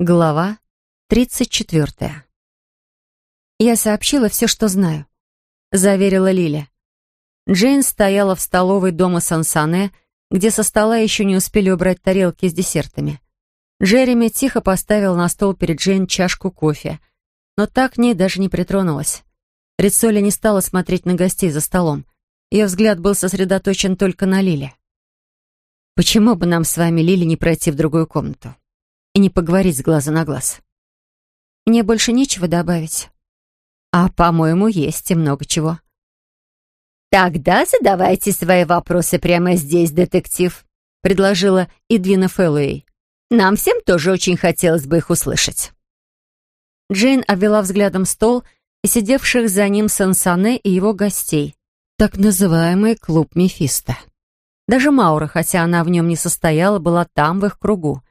Глава 34. «Я сообщила все, что знаю», — заверила Лиля. Джейн стояла в столовой дома Сансане, где со стола еще не успели убрать тарелки с десертами. Джереми тихо поставил на стол перед Джейн чашку кофе, но так к ней даже не притронулась. Рицоли не стала смотреть на гостей за столом. Ее взгляд был сосредоточен только на Лиле. «Почему бы нам с вами, Лили, не пройти в другую комнату?» И не поговорить с глаза на глаз. Мне больше нечего добавить. А, по-моему, есть и много чего. «Тогда задавайте свои вопросы прямо здесь, детектив», — предложила Идвина Фэллоуэй. «Нам всем тоже очень хотелось бы их услышать». Джейн обвела взглядом стол и сидевших за ним Сансане и его гостей. Так называемый клуб Мефисто. Даже Маура, хотя она в нем не состояла, была там, в их кругу.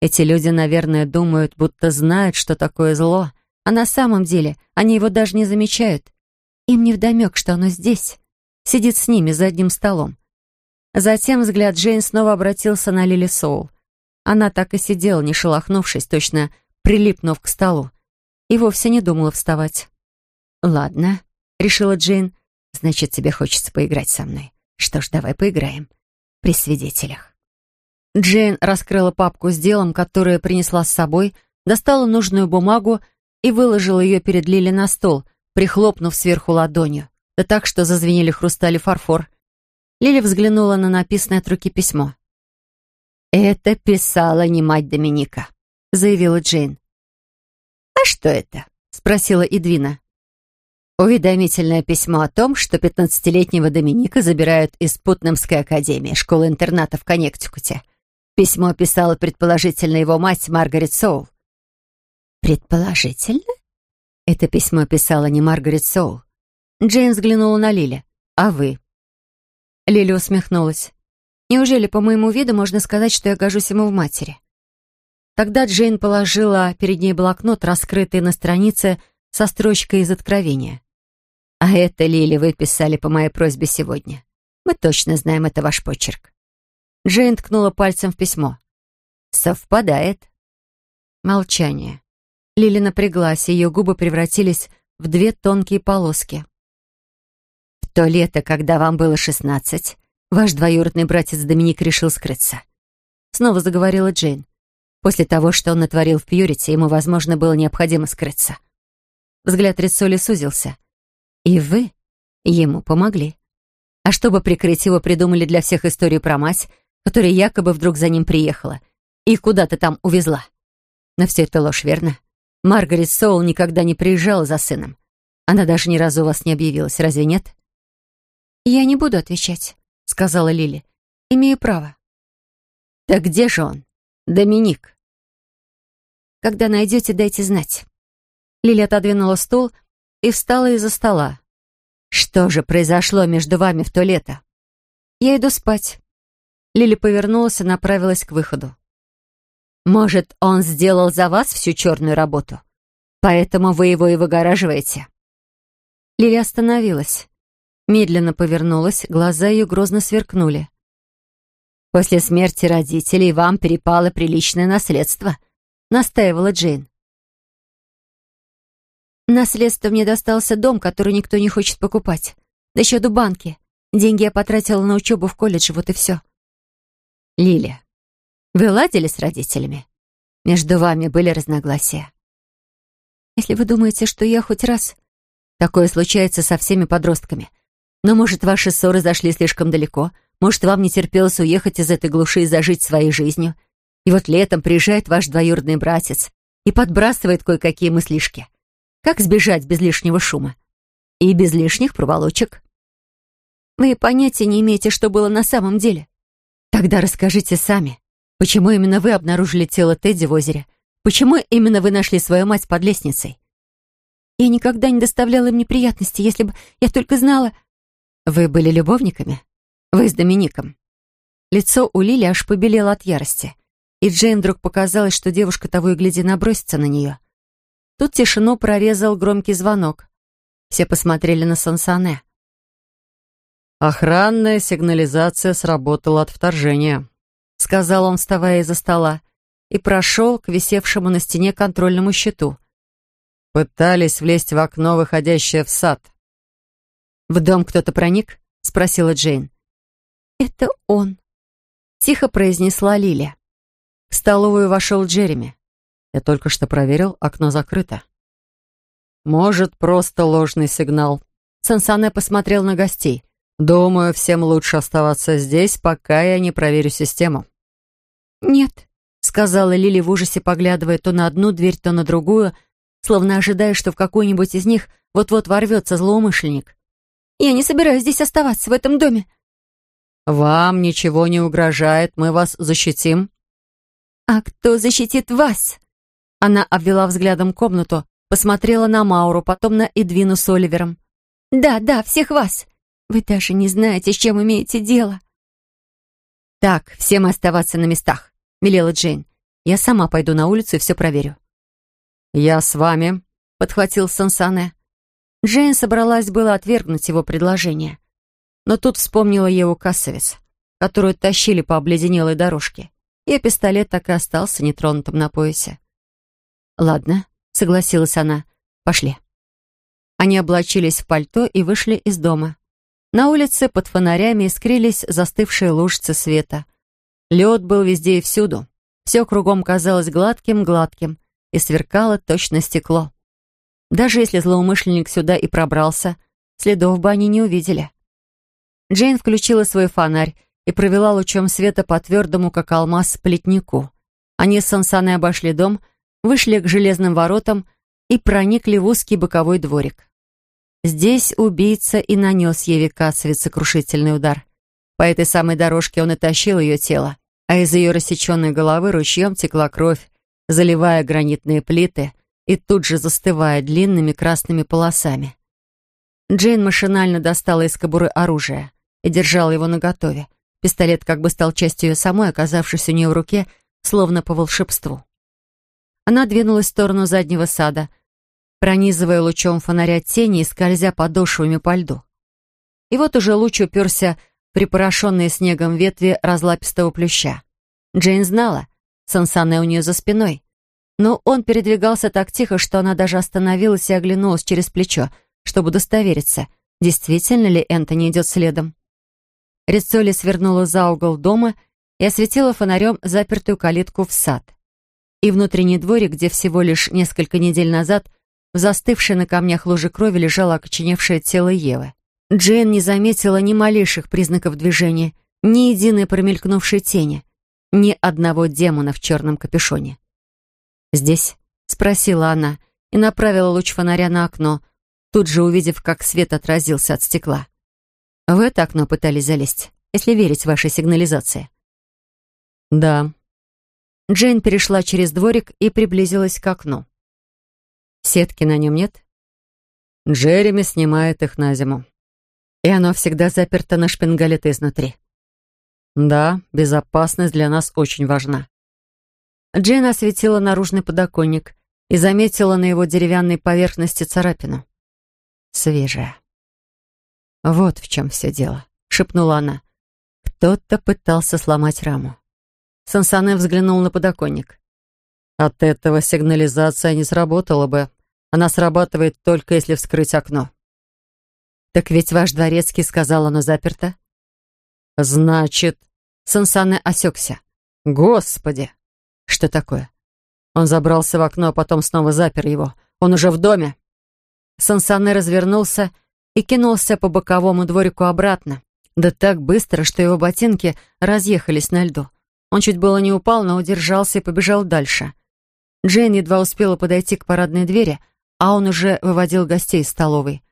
Эти люди, наверное, думают, будто знают, что такое зло, а на самом деле они его даже не замечают. Им не вдомек, что оно здесь, сидит с ними за одним столом. Затем взгляд Джейн снова обратился на Лили Соул. Она так и сидела, не шелохнувшись, точно прилипнув к столу, и вовсе не думала вставать. «Ладно», — решила Джейн, — «значит, тебе хочется поиграть со мной. Что ж, давай поиграем. При свидетелях». Джейн раскрыла папку с делом, которое принесла с собой, достала нужную бумагу и выложила ее перед Лили на стол, прихлопнув сверху ладонью, да так, что зазвенели хрусталь и фарфор. Лили взглянула на написанное от руки письмо. «Это писала не мать Доминика», — заявила Джейн. «А что это?» — спросила Идвина. Уведомительное письмо о том, что пятнадцатилетнего Доминика забирают из Путнамской академии, школы-интерната в Коннектикуте. Письмо писала предположительно его мать Маргарет Соул. «Предположительно?» Это письмо писала не Маргарет Соул. Джейн взглянула на Лили. «А вы?» Лили усмехнулась. «Неужели по моему виду можно сказать, что я гожусь ему в матери?» Тогда Джейн положила перед ней блокнот, раскрытый на странице со строчкой из Откровения. «А это, Лили, вы писали по моей просьбе сегодня. Мы точно знаем, это ваш почерк. Джейн ткнула пальцем в письмо. «Совпадает». Молчание. Лили напряглась, и ее губы превратились в две тонкие полоски. «В то лето, когда вам было шестнадцать, ваш двоюродный братец Доминик решил скрыться». Снова заговорила Джейн. После того, что он натворил в Пьюрите, ему, возможно, было необходимо скрыться. Взгляд Рицоли сузился. «И вы ему помогли. А чтобы прикрыть его, придумали для всех историю про мать, которая якобы вдруг за ним приехала и куда-то там увезла. Но все это ложь, верно? Маргарет Соул никогда не приезжала за сыном. Она даже ни разу у вас не объявилась, разве нет? «Я не буду отвечать», — сказала Лили. «Имею право». «Так где же он? Доминик?» «Когда найдете, дайте знать». Лили отодвинула стул и встала из-за стола. «Что же произошло между вами в то лето?» «Я иду спать», Лили повернулась и направилась к выходу. «Может, он сделал за вас всю черную работу? Поэтому вы его и выгораживаете?» Лили остановилась. Медленно повернулась, глаза ее грозно сверкнули. «После смерти родителей вам перепало приличное наследство», — настаивала Джейн. «Наследство мне достался дом, который никто не хочет покупать. Да до банки. Деньги я потратила на учебу в колледже, вот и все». Лиля, вы ладили с родителями? Между вами были разногласия? Если вы думаете, что я хоть раз... Такое случается со всеми подростками. Но, может, ваши ссоры зашли слишком далеко? Может, вам не терпелось уехать из этой глуши и зажить своей жизнью? И вот летом приезжает ваш двоюродный братец и подбрасывает кое-какие мыслишки. Как сбежать без лишнего шума? И без лишних проволочек? Вы понятия не имеете, что было на самом деле. Тогда расскажите сами, почему именно вы обнаружили тело Тедди в озере? Почему именно вы нашли свою мать под лестницей? Я никогда не доставляла им неприятностей, если бы я только знала... Вы были любовниками? Вы с Домиником? Лицо у Лили аж побелело от ярости. И Джейн вдруг показалось, что девушка того и гляди набросится на нее. Тут тишину прорезал громкий звонок. Все посмотрели на Сансане. «Охранная сигнализация сработала от вторжения», — сказал он, вставая из-за стола. и прошел к висевшему на стене контрольному щиту. Пытались влезть в окно, выходящее в сад. «В дом кто-то проник?» — спросила Джейн. «Это он», — тихо произнесла Лиля. В столовую вошел Джереми. Я только что проверил, окно закрыто. «Может, просто ложный сигнал». Сансане посмотрел на гостей. «Думаю, всем лучше оставаться здесь, пока я не проверю систему». «Нет», — сказала Лили в ужасе, поглядывая то на одну дверь, то на другую, словно ожидая, что в какую-нибудь из них вот-вот ворвется злоумышленник. «Я не собираюсь здесь оставаться, в этом доме». «Вам ничего не угрожает, мы вас защитим». «А кто защитит вас?» Она обвела взглядом комнату, посмотрела на Мауру, потом на Эдвину с Оливером. «Да, да, всех вас. Вы даже не знаете, с чем имеете дело». «Так, всем оставаться на местах», — велела Джейн. «Я сама пойду на улицу и все проверю». «Я с вами», — подхватил Сансане. Джейн собралась было отвергнуть его предложение. Но тут вспомнила Еву Кассовец, которую тащили по обледенелой дорожке. Ее пистолет так и остался нетронутым на поясе. «Ладно», — согласилась она, — «пошли». Они облачились в пальто и вышли из дома. На улице под фонарями искрились застывшие лужицы света. Лед был везде и всюду. Все кругом казалось гладким-гладким и сверкало точно стекло. Даже если злоумышленник сюда и пробрался, следов бы они не увидели. Джейн включила свой фонарь и провела лучом света по твердому, как алмаз, плетнику. Они с Сансаной обошли дом, вышли к железным воротам и проникли в узкий боковой дворик. Здесь убийца и нанес Еве Кацовец сокрушительный удар. По этой самой дорожке он и тащил ее тело, а из ее рассеченной головы ручьем текла кровь, заливая гранитные плиты и тут же застывая длинными красными полосами. Джейн машинально достала из кобуры оружие и держала его наготове. Пистолет как бы стал частью ее самой, оказавшись у нее в руке, словно по волшебству. Она двинулась в сторону заднего сада, пронизывая лучом фонаря тени и скользя подошвами по льду. И вот уже луч уперся в припорошенные снегом ветви разлапистого плюща. Джейн знала, Сансане у нее за спиной. Но он передвигался так тихо, что она даже остановилась и оглянулась через плечо, чтобы удостовериться, действительно ли Энтони идет следом. Рицоли свернула за угол дома и осветила фонарем запертую калитку в сад. И внутренний дворик, где всего лишь несколько недель назад в застывшей на камнях луже крови лежало окоченевшее тело Евы. Джейн не заметила ни малейших признаков движения, ни единой промелькнувшей тени, ни одного демона в черном капюшоне. «Здесь?» — спросила она и направила луч фонаря на окно, тут же увидев, как свет отразился от стекла. «В это окно пытались залезть, если верить вашей сигнализации». «Да». Джейн перешла через дворик и приблизилась к окну. Сетки на нем нет? Джереми снимает их на зиму. И оно всегда заперто на шпингалеты изнутри. Да, безопасность для нас очень важна. Джейн осветила наружный подоконник и заметила на его деревянной поверхности царапину. Свежая. «Вот в чем все дело», — шепнула она. «Кто-то пытался сломать раму». Сансане взглянул на подоконник. От этого сигнализация не сработала бы. Она срабатывает только если вскрыть окно. Так ведь ваш дворецкий сказал, оно заперто. Значит, Сансане осекся. Господи! Что такое? Он забрался в окно, а потом снова запер его. Он уже в доме. Сансане развернулся и кинулся по боковому дворику обратно. Да так быстро, что его ботинки разъехались на льду. Он чуть было не упал, но удержался и побежал дальше. Джейн едва успела подойти к парадной двери, а он уже выводил гостей из столовой.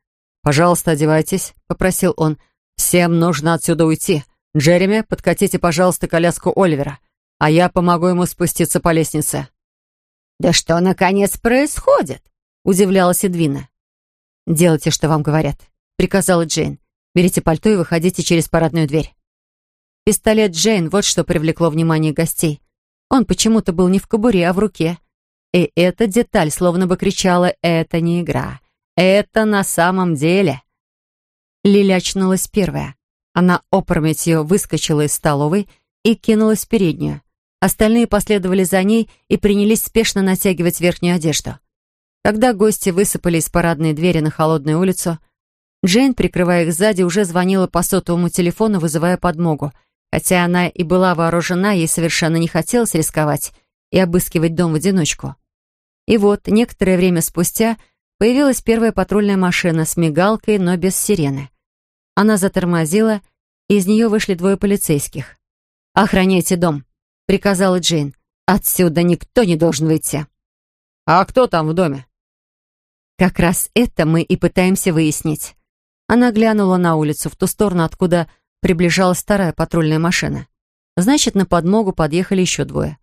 «Пожалуйста, одевайтесь», — попросил он. «Всем нужно отсюда уйти. Джереми, подкатите, пожалуйста, коляску Оливера, а я помогу ему спуститься по лестнице». «Да что, наконец, происходит?» — удивлялась Эдвина. «Делайте, что вам говорят», — приказала Джейн. «Берите пальто и выходите через парадную дверь». Пистолет Джейн — вот что привлекло внимание гостей. Он почему-то был не в кобуре, а в руке. И эта деталь словно бы кричала «Это не игра. Это на самом деле». Лиля очнулась первая. Она опрометью выскочила из столовой и кинулась в переднюю. Остальные последовали за ней и принялись спешно натягивать верхнюю одежду. Когда гости высыпали из парадной двери на холодную улицу, Джейн, прикрывая их сзади, уже звонила по сотовому телефону, вызывая подмогу. Хотя она и была вооружена, ей совершенно не хотелось рисковать и обыскивать дом в одиночку. И вот, некоторое время спустя, появилась первая патрульная машина с мигалкой, но без сирены. Она затормозила, и из нее вышли двое полицейских. «Охраняйте дом», — приказала Джейн. «Отсюда никто не должен выйти». «А кто там в доме?» «Как раз это мы и пытаемся выяснить». Она глянула на улицу, в ту сторону, откуда приближалась вторая патрульная машина. Значит, на подмогу подъехали еще двое.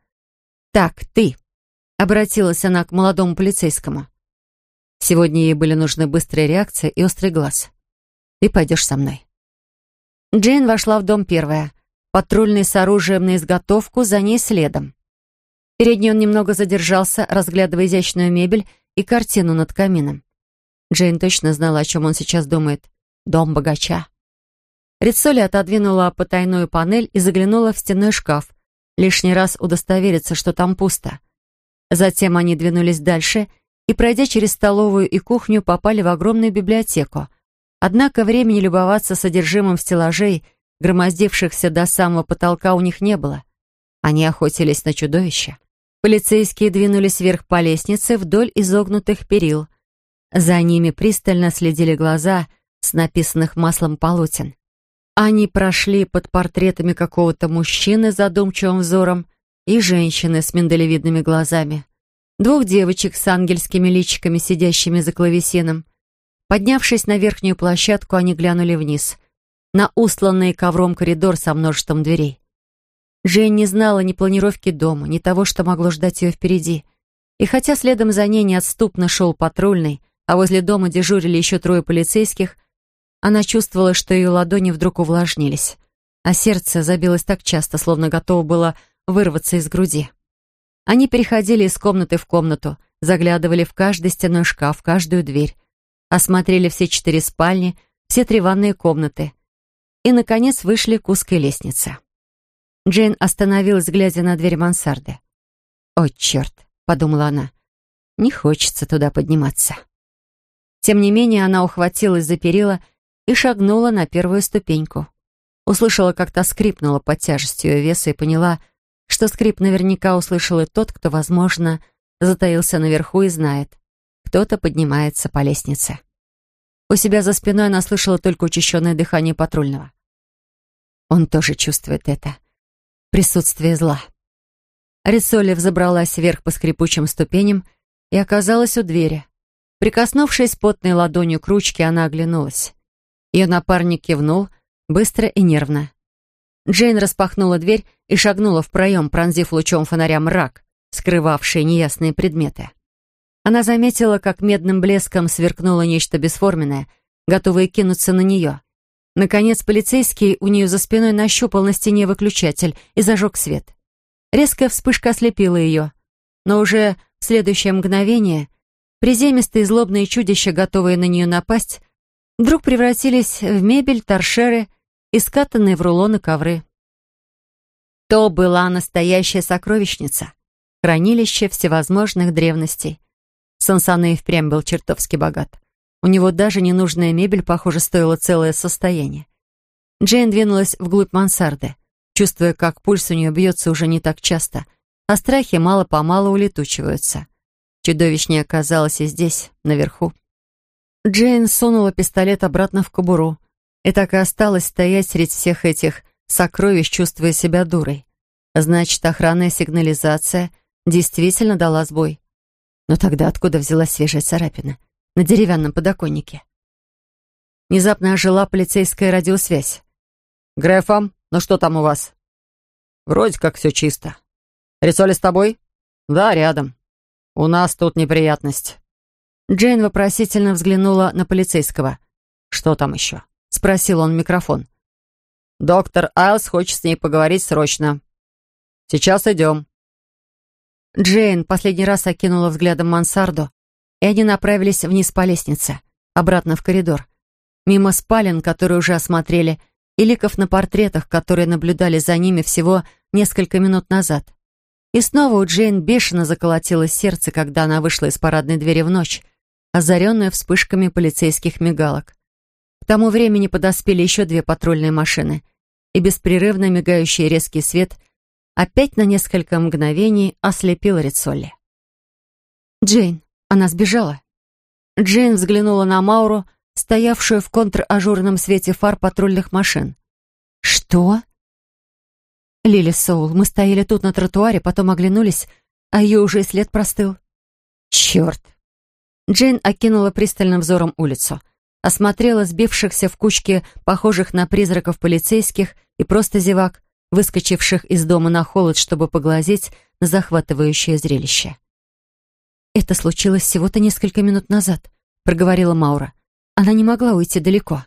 «Так, ты», — обратилась она к молодому полицейскому. Сегодня ей были нужны быстрая реакция и острый глаз. «Ты пойдешь со мной». Джейн вошла в дом первая. Патрульный с оружием на изготовку, за ней следом. Перед ней он немного задержался, разглядывая изящную мебель и картину над камином. Джейн точно знала, о чем он сейчас думает. Дом богача. Рицоли отодвинула потайную панель и заглянула в стенной шкаф, лишний раз удостовериться, что там пусто. Затем они двинулись дальше и, пройдя через столовую и кухню, попали в огромную библиотеку. Однако времени любоваться содержимым стеллажей, громоздившихся до самого потолка, у них не было. Они охотились на чудовища. Полицейские двинулись вверх по лестнице вдоль изогнутых перил. За ними пристально следили глаза — с написанных маслом полотен. Они прошли под портретами какого-то мужчины с задумчивым взором и женщины с миндалевидными глазами. Двух девочек с ангельскими личиками, сидящими за клавесином. Поднявшись на верхнюю площадку, они глянули вниз, на устланный ковром коридор со множеством дверей. Джейн не знала ни планировки дома, ни того, что могло ждать ее впереди. И хотя следом за ней неотступно шел патрульный, а возле дома дежурили еще трое полицейских, она чувствовала, что ее ладони вдруг увлажнились, а сердце забилось так часто, словно готово было вырваться из груди. Они переходили из комнаты в комнату, заглядывали в каждый стенной шкаф, каждую дверь, осмотрели все четыре спальни, все три ванные комнаты и, наконец, вышли к узкой лестнице. Джейн остановилась, глядя на дверь мансарды. «О, черт!» — подумала она. «Не хочется туда подниматься». Тем не менее, она ухватилась за перила и шагнула на первую ступеньку. Услышала, как та скрипнула под тяжестью ее веса и поняла, что скрип наверняка услышал и тот, кто, возможно, затаился наверху и знает. Кто-то поднимается по лестнице. У себя за спиной она слышала только учащенное дыхание патрульного. Он тоже чувствует это. Присутствие зла. Рицоли взобралась вверх по скрипучим ступеням и оказалась у двери. Прикоснувшись потной ладонью к ручке, она оглянулась. Ее напарник кивнул, быстро и нервно. Джейн распахнула дверь и шагнула в проем, пронзив лучом фонаря мрак, скрывавший неясные предметы. Она заметила, как медным блеском сверкнуло нечто бесформенное, готовое кинуться на нее. Наконец, полицейский у нее за спиной нащупал на стене выключатель и зажег свет. Резкая вспышка ослепила ее, но уже в следующее мгновение приземистые злобные чудища, готовые на нее напасть, вдруг превратились в мебель, торшеры и скатанные в рулоны ковры. То была настоящая сокровищница, хранилище всевозможных древностей. Сансане и впрямь был чертовски богат. У него даже ненужная мебель, похоже, стоила целое состояние. Джейн двинулась вглубь мансарды, чувствуя, как пульс у нее бьется уже не так часто, а страхи мало-помалу улетучиваются. Чудовищ не оказалось и здесь, наверху. Джейн сунула пистолет обратно в кобуру и так и осталась стоять среди всех этих сокровищ, чувствуя себя дурой. Значит, охранная сигнализация действительно дала сбой. Но тогда откуда взялась свежая царапина? На деревянном подоконнике. Внезапно ожила полицейская радиосвязь. «Грефом, ну что там у вас?» «Вроде как все чисто. Рисоли с тобой?» «Да, рядом. У нас тут неприятность». Джейн вопросительно взглянула на полицейского. «Что там еще?» — спросил он в микрофон. «Доктор Айлс хочет с ней поговорить срочно. Сейчас идем». Джейн последний раз окинула взглядом мансарду, и они направились вниз по лестнице, обратно в коридор. Мимо спален, которые уже осмотрели, и ликов на портретах, которые наблюдали за ними всего несколько минут назад. И снова у Джейн бешено заколотилось сердце, когда она вышла из парадной двери в ночь, озаренная вспышками полицейских мигалок. К тому времени подоспели еще две патрульные машины, и беспрерывно мигающий резкий свет опять на несколько мгновений ослепил Рицолли. «Джейн, она сбежала». Джейн взглянула на Мауру, стоявшую в контр-ажурном свете фар патрульных машин. «Что?» «Лили Соул, мы стояли тут на тротуаре, потом оглянулись, а ее уже и след простыл». «Черт!» Джейн окинула пристальным взором улицу, осмотрела сбившихся в кучке похожих на призраков полицейских и просто зевак, выскочивших из дома на холод, чтобы поглазеть на захватывающее зрелище. «Это случилось всего-то несколько минут назад», — проговорила Маура. «Она не могла уйти далеко».